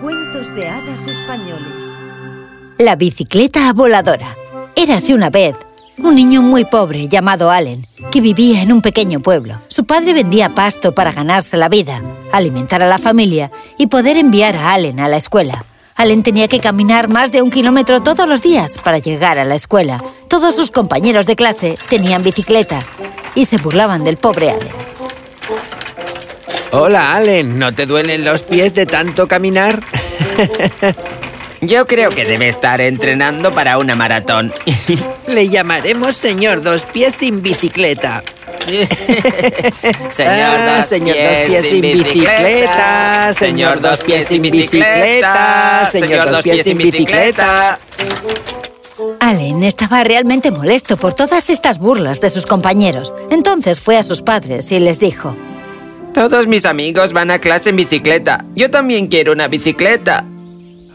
Cuentos de hadas españoles. La bicicleta voladora. Érase una vez un niño muy pobre llamado Allen, que vivía en un pequeño pueblo. Su padre vendía pasto para ganarse la vida, alimentar a la familia y poder enviar a Allen a la escuela. Allen tenía que caminar más de un kilómetro todos los días para llegar a la escuela. Todos sus compañeros de clase tenían bicicleta y se burlaban del pobre Allen. Hola, Allen. ¿No te duelen los pies de tanto caminar? Yo creo que debe estar entrenando para una maratón. Le llamaremos señor dos pies sin bicicleta. Señor, Ah, dos, señor dos pies sin bicicleta. Señor dos pies sin bicicleta. Señor dos pies sin bicicleta. Allen estaba realmente molesto por todas estas burlas de sus compañeros. Entonces fue a sus padres y les dijo, Todos mis amigos van a clase en bicicleta. Yo también quiero una bicicleta.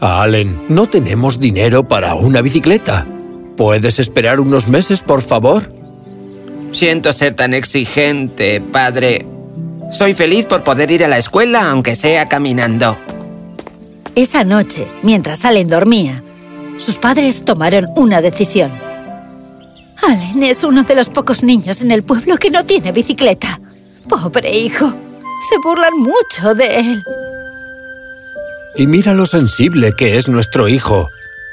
Allen, no tenemos dinero para una bicicleta. ¿Puedes esperar unos meses, por favor? Siento ser tan exigente, padre. Soy feliz por poder ir a la escuela, aunque sea caminando. Esa noche, mientras Allen dormía, sus padres tomaron una decisión. Allen es uno de los pocos niños en el pueblo que no tiene bicicleta. Pobre hijo. Se burlan mucho de él. Y mira lo sensible que es nuestro hijo.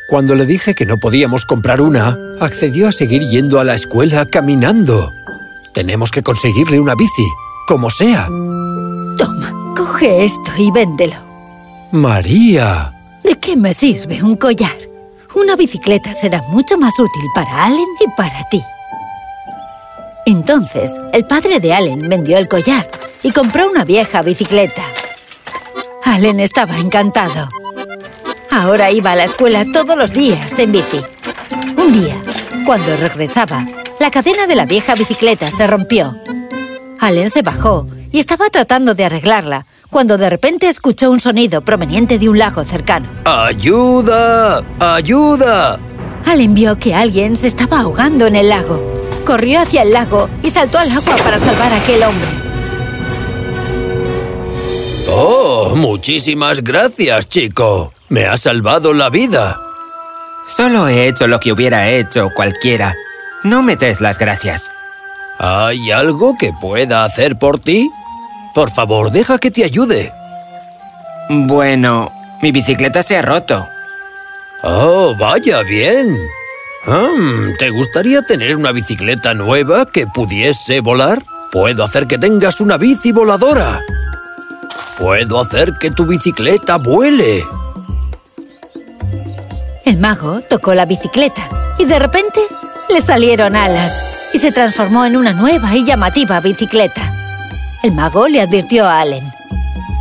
Cuando le dije que no podíamos comprar una, accedió a seguir yendo a la escuela caminando. Tenemos que conseguirle una bici, como sea. Toma, coge esto y véndelo. María. ¿De qué me sirve un collar? Una bicicleta será mucho más útil para Allen y para ti. Entonces, el padre de Allen vendió el collar y compró una vieja bicicleta. Allen estaba encantado. Ahora iba a la escuela todos los días en bici. Un día, cuando regresaba, la cadena de la vieja bicicleta se rompió. Allen se bajó y estaba tratando de arreglarla cuando de repente escuchó un sonido proveniente de un lago cercano. ¡Ayuda! ¡Ayuda! Allen vio que alguien se estaba ahogando en el lago. Corrió hacia el lago y saltó al agua para salvar a aquel hombre. ¡Oh! Muchísimas gracias, chico. Me ha salvado la vida. Solo he hecho lo que hubiera hecho cualquiera. No me des las gracias. ¿Hay algo que pueda hacer por ti? Por favor, deja que te ayude. Bueno, mi bicicleta se ha roto. Oh, vaya bien. Hmm, ¿Te gustaría tener una bicicleta nueva que pudiese volar? Puedo hacer que tengas una bici voladora. Puedo hacer que tu bicicleta vuele. El mago tocó la bicicleta y de repente le salieron alas y se transformó en una nueva y llamativa bicicleta. El mago le advirtió a Allen.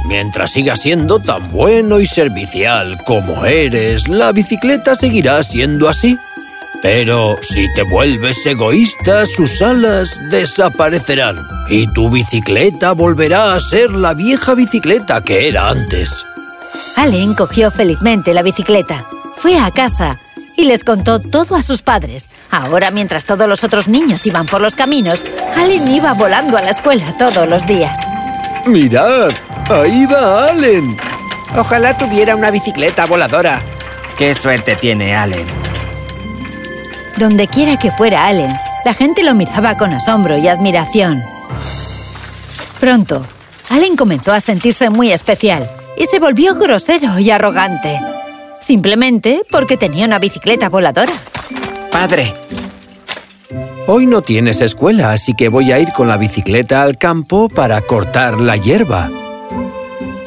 Mientras sigas siendo tan bueno y servicial como eres, la bicicleta seguirá siendo así. Pero si te vuelves egoísta, sus alas desaparecerán y tu bicicleta volverá a ser la vieja bicicleta que era antes. Allen cogió felizmente la bicicleta, fue a casa y les contó todo a sus padres. Ahora, mientras todos los otros niños iban por los caminos, Allen iba volando a la escuela todos los días. ¡Mirad! ¡Ahí va Allen! Ojalá tuviera una bicicleta voladora. Qué suerte tiene Allen. Donde quiera que fuera Allen, la gente lo miraba con asombro y admiración. Pronto, Allen comenzó a sentirse muy especial y se volvió grosero y arrogante. Simplemente porque tenía una bicicleta voladora. Padre, Hoy no tienes escuela, así que voy a ir con la bicicleta al campo para cortar la hierba.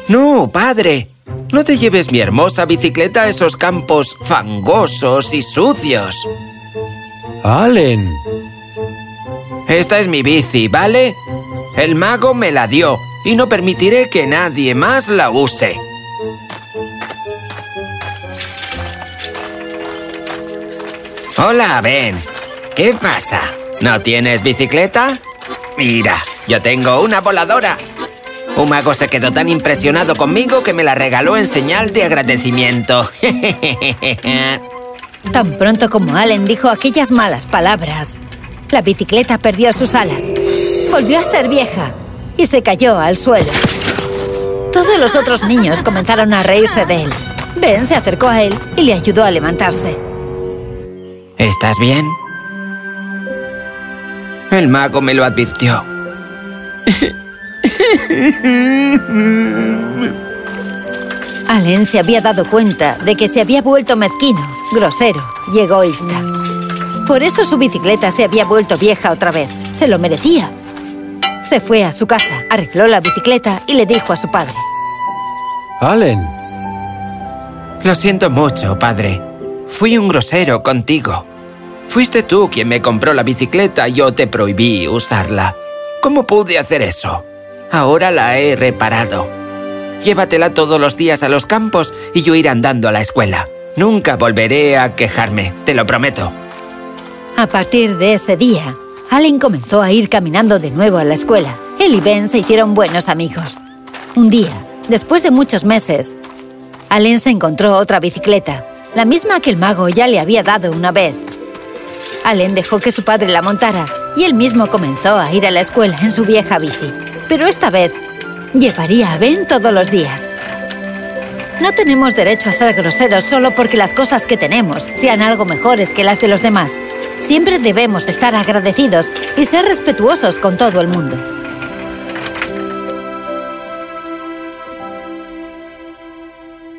no, padre. No te lleves mi hermosa bicicleta a esos campos fangosos y sucios. Allen, Esta es mi bici, ¿vale? El mago me la dio y no permitiré que nadie más la use. Hola, Ben. ¿Qué pasa? ¿No tienes bicicleta? Mira, yo tengo una voladora. Un mago se quedó tan impresionado conmigo que me la regaló en señal de agradecimiento. Tan pronto como Allen dijo aquellas malas palabras, la bicicleta perdió sus alas, volvió a ser vieja y se cayó al suelo. Todos los otros niños comenzaron a reírse de él. Ben se acercó a él y le ayudó a levantarse. ¿Estás bien? El mago me lo advirtió. Allen se había dado cuenta de que se había vuelto mezquino, grosero y egoísta. Por eso su bicicleta se había vuelto vieja otra vez. Se lo merecía. Se fue a su casa, arregló la bicicleta y le dijo a su padre. Allen. Lo siento mucho, padre. Fui un grosero contigo. Fuiste tú quien me compró la bicicleta y yo te prohibí usarla. ¿Cómo pude hacer eso? Ahora la he reparado. Llévatela todos los días a los campos y yo iré andando a la escuela. Nunca volveré a quejarme, te lo prometo. A partir de ese día, Allen comenzó a ir caminando de nuevo a la escuela. Él y Ben se hicieron buenos amigos. Un día, después de muchos meses, Allen se encontró otra bicicleta, la misma que el mago ya le había dado una vez. Allen dejó que su padre la montara y él mismo comenzó a ir a la escuela en su vieja bici. Pero esta vez, llevaría a Ben todos los días. No tenemos derecho a ser groseros solo porque las cosas que tenemos sean algo mejores que las de los demás. Siempre debemos estar agradecidos y ser respetuosos con todo el mundo.